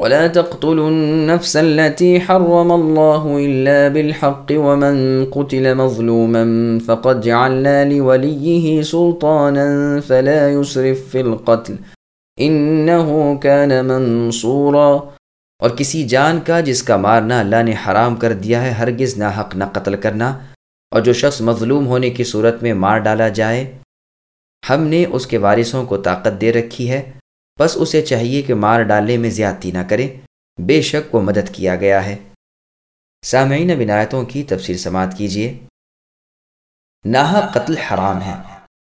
ولا تقتلوا النفس التي حرم الله إلا بالحق ومن قتل مظلوما فقد جعلنا لوليه سلطانا فلا يسرف في القتل. إنه كان منصورا. اور کسی جان کا جس کا مارنا اللہ نے حرام کر دیا ہے ہرگز نہ حق نہ قتل کرنا اور جو شخص مظلوم ہونے کی صورت میں مار ڈالا جائے، ہم نے اس کے وارثوں کو طاقت دے رکھی ہے۔ بس اسے چاہیے کہ مار ڈالنے میں زیادتی نہ کرے۔ بے شک وہ مدد کیا گیا ہے۔ سامعین بنایتوں کی تفصیل سماعت کیجیے ناحق قتل حرام ہے۔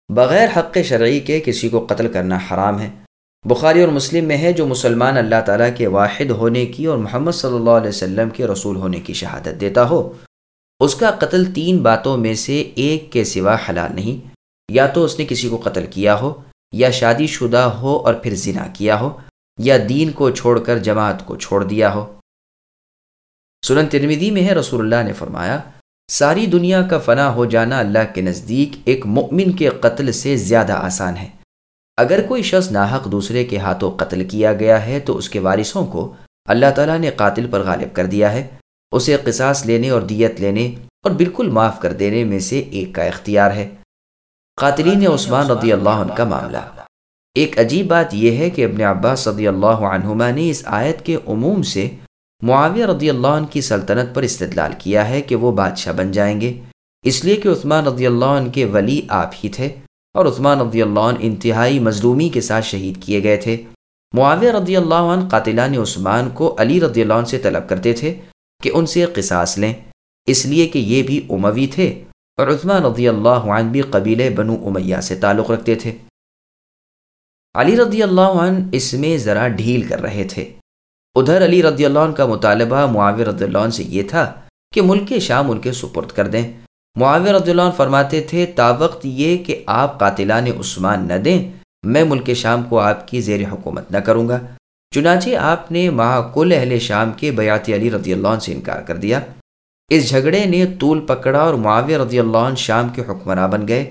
بغیر حق شرعی کے کسی کو قتل کرنا حرام ہے۔ بخاری اور مسلم میں ہے جو مسلمان اللہ تعالیٰ کے واحد ہونے کی اور محمد صلی اللہ علیہ وسلم کے رسول ہونے کی شہادت دیتا ہو۔ اس کا قتل تین باتوں میں سے ایک کے سوا حلال نہیں۔ یا تو اس نے کسی کو قتل کیا ہو۔ یا شادی شدہ ہو اور پھر زنا کیا ہو، یا دین کو چھوڑ کر جماعت کو چھوڑ دیا ہو۔ سنن ترمیدی میں ہے، رسول اللہ نے فرمایا، ساری دنیا کا فنا ہو جانا اللہ کے نزدیک ایک مؤمن کے قتل سے زیادہ آسان ہے۔ اگر کوئی شخص ناحق دوسرے کے ہاتھوں قتل کیا گیا ہے تو اس کے وارثوں کو اللہ تعالیٰ نے قاتل پر غالب کر دیا ہے۔ اسے قصاص لینے اور دیت لینے اور بالکل معاف کر دینے میں سے ایک کا اختیار ہے۔ قاتلین عثمان رضی اللہ عنہ کا معاملہ۔ ایک عجیب بات یہ ہے کہ ابن عباس رضی اللہ عنہما نے اس آیت کے عموم سے معاویہ رضی اللہ عنہ کی سلطنت پر استدلال کیا ہے کہ وہ بادشاہ بن جائیں گے۔ اس لیے کہ عثمان رضی اللہ عنہ کے ولی آپ ہی تھے اور عثمان رضی اللہ عنہ انتہائی مظلومی کے ساتھ شہید کیے گئے تھے۔ معاویہ رضی اللہ عنہ قاتلان عثمان کو علی رضی اللہ عنہ سے طلب کرتے تھے کہ ان سے قصاص لیں۔ اس لیے کہ یہ بھی اموی تھے۔ اور عثمان رضی اللہ عنہ بھی قبیل بنو امیہ سے تعلق رکھتے تھے۔ علی رضی اللہ عنہ اس میں ذرا ڈھیل کر رہے تھے۔ ادھر علی رضی اللہ عنہ کا مطالبہ معاویر رضی اللہ عنہ سے یہ تھا کہ ملک شام ان کے سپرد کر دیں۔ معاویر رضی اللہ عنہ فرماتے تھے، تا وقت یہ کہ آپ قاتلان عثمان نہ دیں، میں ملک شام کو آپ کی زیر حکومت نہ کروں گا۔ چنانچہ آپ نے ماہ کل اہل شام کے بیات علی رضی اللہ عنہ سے انکار کر دیا۔ اس جھگڑے نے طول پکڑا اور معاویہ رضی اللہ عنہ شام کے حکمراں بن گئے۔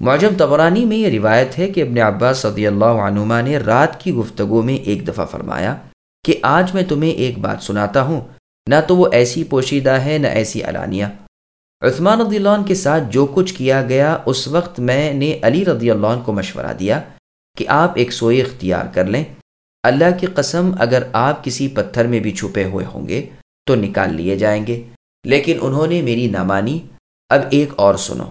معجم تبرانی میں یہ روایت ہے کہ ابن عباس رضی اللہ عنہما نے رات کی گفتگو میں ایک دفعہ فرمایا کہ آج میں تمہیں ایک بات سناتا ہوں، نہ تو وہ ایسی پوشیدہ ہے، نہ ایسی علانیہ۔ عثمان رضی اللہ عنہ کے ساتھ جو کچھ کیا گیا، اس وقت میں نے علی رضی اللہ عنہ کو مشورہ دیا کہ آپ ایک سوئی اختیار کر لیں۔ اللہ کی قسم، اگر آپ کسی پتھر میں بھی چھپے ہوئے ہوں گے تو نکال لیے جائیں گے۔ لیکن انہوں نے میری نہ مانی۔ اب ایک اور سنو۔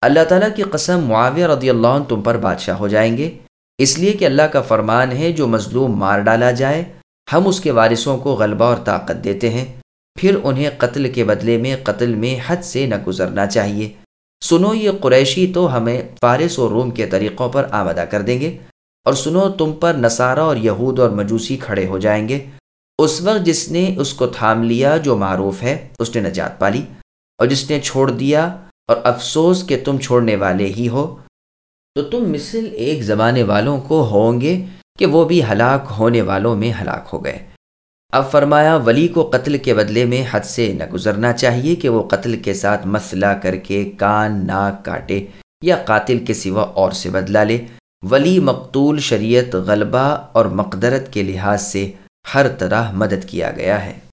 اللہ تعالیٰ کی قسم معاویہ رضی اللہ عنہ تم پر بادشاہ ہو جائیں گے۔ اس لیے کہ اللہ کا فرمان ہے، جو مظلوم مار ڈالا جائے، ہم اس کے وارثوں کو غلبہ اور طاقت دیتے ہیں۔ پھر انہیں قتل کے بدلے میں، قتل میں حد سے نہ گزرنا چاہیے۔ سنو، یہ قریشی تو ہمیں فارس و روم کے طریقوں پر آمدہ کر دیں گے۔ اور سنو، تم پر نصارہ اور یہود اور مجوسی کھڑے ہو جائیں گے۔ اس وقت جس نے اس کو تھام لیا جو معروف ہے، اس نے نجات پالی۔ اور جس نے چھوڑ دیا اور افسوس کہ تم چھوڑنے والے ہی ہو، تو تم مثل ایک زمانے والوں کو ہوں گے کہ وہ بھی ہلاک ہونے والوں میں ہلاک ہو گئے۔ اب فرمایا، ولی کو قتل کے بدلے میں حد سے نہ گزرنا چاہیے کہ وہ قتل کے ساتھ مسئلہ کر کے کان ناک کاٹے یا قاتل کے سوا اور سے بدلا لے۔ ولی مقتول شریعت غلبہ اور مقدرت کے لحاظ سے ہر طرح مدد کیا گیا ہے۔